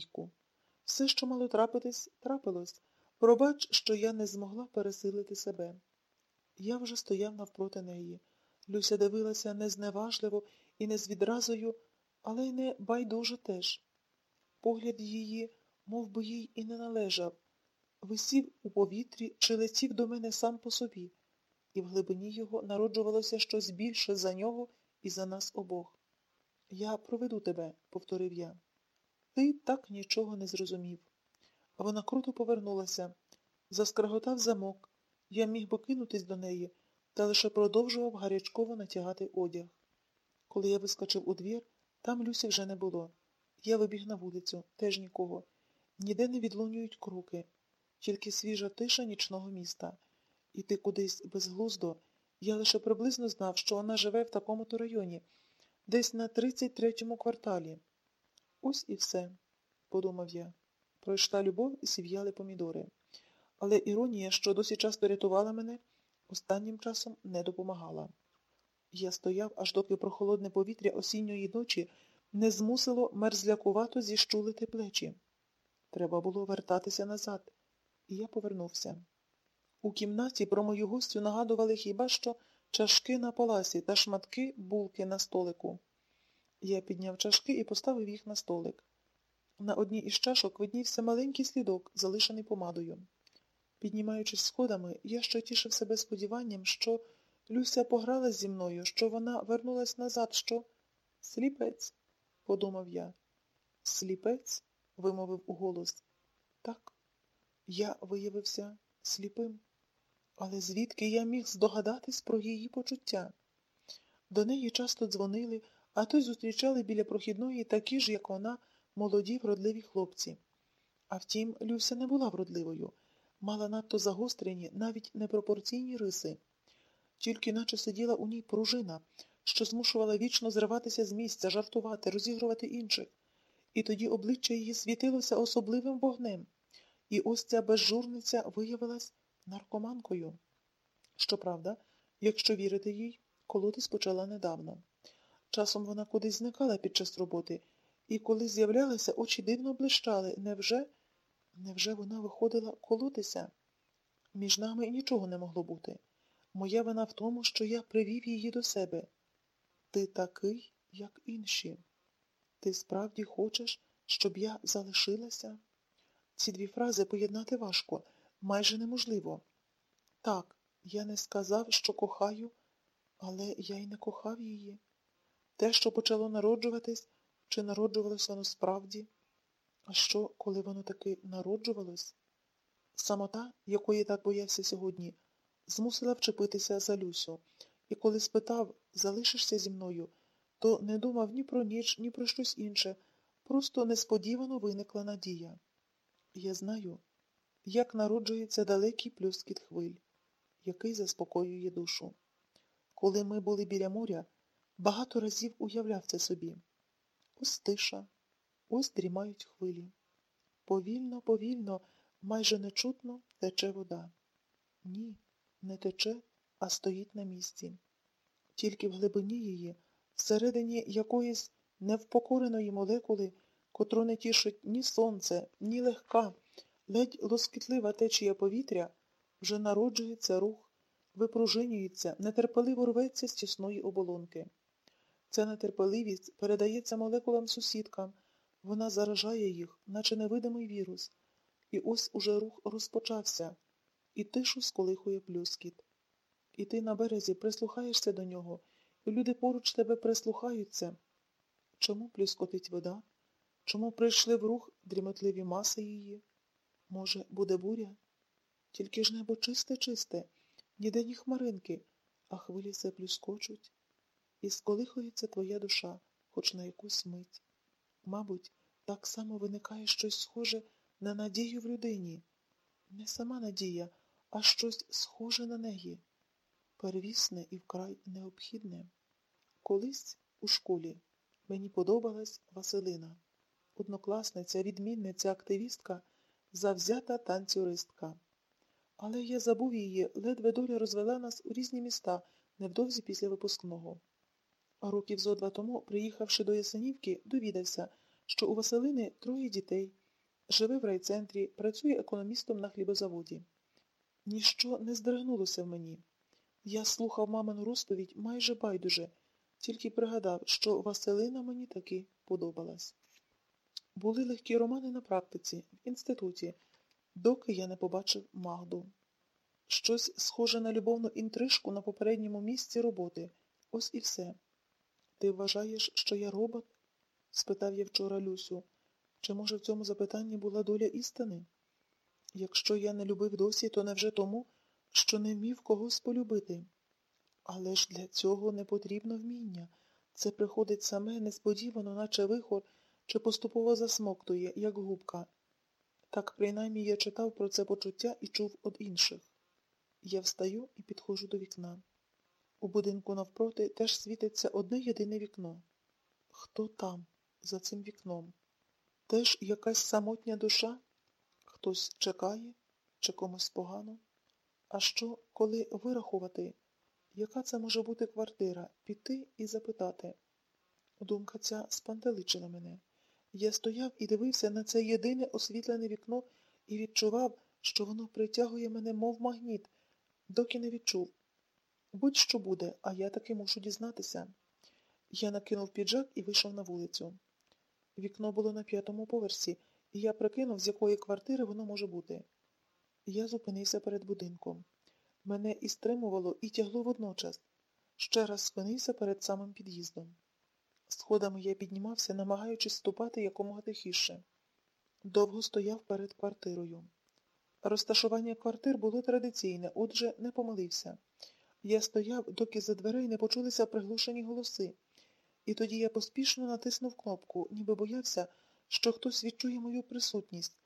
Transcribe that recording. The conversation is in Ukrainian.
Люську. Все, що мало трапитись, трапилось. Пробач, що я не змогла пересилити себе. Я вже стояв навпроти неї. Люся дивилася не зневажливо і не з відразою, але й не байдуже теж. Погляд її, мов би їй і не належав, висів у повітрі чи летів до мене сам по собі, і в глибині його народжувалося щось більше за нього і за нас обох. Я проведу тебе, повторив я. Ти так нічого не зрозумів. Вона круто повернулася, заскреготав замок. Я міг би кинутись до неї, та лише продовжував гарячково натягати одяг. Коли я вискочив у двір, там Люсі вже не було. Я вибіг на вулицю, теж нікого. Ніде не відлунюють кроки, тільки свіжа тиша нічного міста. Іти кудись безглуздо. Я лише приблизно знав, що вона живе в такому-то районі, десь на 33-му кварталі. Ось і все, подумав я. Пройшла любов і сів'яли помідори. Але іронія, що досі часто рятувала мене, останнім часом не допомагала. Я стояв, аж доки прохолодне повітря осінньої ночі не змусило мерзлякувато зіщулити плечі. Треба було вертатися назад, і я повернувся. У кімнаті про мою гостю нагадували хіба що чашки на паласі та шматки булки на столику. Я підняв чашки і поставив їх на столик. На одній із чашок виднівся маленький слідок, залишений помадою. Піднімаючись сходами, я ще тішив себе сподіванням, що Люся пограла зі мною, що вона вернулась назад, що сліпець, подумав я. Сліпець? вимовив уголос. Так, я виявився сліпим. Але звідки я міг здогадатись про її почуття? До неї часто дзвонили, а то й зустрічали біля прохідної такі ж, як вона, молоді вродливі хлопці. А втім, Люся не була вродливою, мала надто загострені, навіть непропорційні риси, тільки наче сиділа у ній пружина, що змушувала вічно зриватися з місця, жартувати, розігрувати інших. І тоді обличчя її світилося особливим вогнем, і ось ця безжурниця виявилась наркоманкою. Щоправда, якщо вірити їй, колотись почала недавно. Часом вона кудись зникала під час роботи, і коли з'являлася, очі дивно блищали. Невже? Невже вона виходила колотися? Між нами нічого не могло бути. Моя вина в тому, що я привів її до себе. Ти такий, як інші. Ти справді хочеш, щоб я залишилася? Ці дві фрази поєднати важко, майже неможливо. Так, я не сказав, що кохаю, але я й не кохав її. Те, що почало народжуватись, чи народжувалося воно справді? А що, коли воно таки народжувалось? Самота, якої так боявся сьогодні, змусила вчепитися за Люсю, і коли спитав, залишишся зі мною, то не думав ні про ніч, ні про щось інше, просто несподівано виникла надія. Я знаю, як народжується далекий плюскіт хвиль, який заспокоює душу. Коли ми були біля моря, багато разів уявляв це собі. Ось тиша, ось дрімають хвилі. Повільно, повільно, майже нечутно тече вода. Ні, не тече, а стоїть на місці. Тільки в глибині її, всередині якоїсь невпокореної молекули, котру не тішить ні сонце, ні легка, ледь лоскітлива течія повітря, вже народжується рух, випружинюється, нетерпеливо рветься з тісної оболонки. Ця нетерпеливість передається молекулам сусідкам, вона заражає їх, наче невидимий вірус. І ось уже рух розпочався, і тишу сколихує плюскіт. І ти на березі прислухаєшся до нього, і люди поруч тебе прислухаються. Чому плюскотить вода? Чому прийшли в рух дрімотливі маси її? Може, буде буря? Тільки ж небо чисте, чисте, ніде ні хмаринки, а хвилі все плюскочуть. І сколихується твоя душа, хоч на якусь мить. Мабуть, так само виникає щось схоже на надію в людині. Не сама надія, а щось схоже на неї, первісне і вкрай необхідне. Колись у школі мені подобалась Василина, однокласниця, відмінниця, активістка, завзята танцюристка. Але я забув її, ледве доля розвела нас у різні міста невдовзі після випускного. Років зо два тому, приїхавши до Ясенівки, довідався, що у Василини троє дітей, живе в райцентрі, працює економістом на хлібозаводі. Ніщо не здригнулося в мені. Я слухав мамину розповідь майже байдуже, тільки пригадав, що Василина мені таки подобалась. Були легкі романи на практиці, в інституті, доки я не побачив Магду. Щось схоже на любовну інтрижку на попередньому місці роботи. Ось і все. Ти вважаєш, що я робот? спитав я вчора Люсю. Чи, може, в цьому запитанні була доля істини? Якщо я не любив досі, то невже тому, що не вмів когось полюбити? Але ж для цього не потрібно вміння. Це приходить саме несподівано, наче вихор, чи поступово засмоктує, як губка. Так принаймні я читав про це почуття і чув від інших. Я встаю і підходжу до вікна. У будинку навпроти теж світиться одне єдине вікно. Хто там, за цим вікном? Теж якась самотня душа? Хтось чекає, чи комусь погано? А що, коли вирахувати, яка це може бути квартира, піти і запитати? Думка ця спантеличила мене. Я стояв і дивився на це єдине освітлене вікно і відчував, що воно притягує мене, мов магніт, доки не відчув. Будь-що буде, а я таки мушу дізнатися. Я накинув піджак і вийшов на вулицю. Вікно було на п'ятому поверсі, і я прикинув, з якої квартири воно може бути. Я зупинився перед будинком. Мене і стримувало, і тягло водночас. Ще раз спинився перед самим під'їздом. Сходами я піднімався, намагаючись ступати якомога тихіше. Довго стояв перед квартирою. Розташування квартир було традиційне, отже, не помилився. Я стояв, доки за дверей не почулися приглушені голоси, і тоді я поспішно натиснув кнопку, ніби боявся, що хтось відчує мою присутність,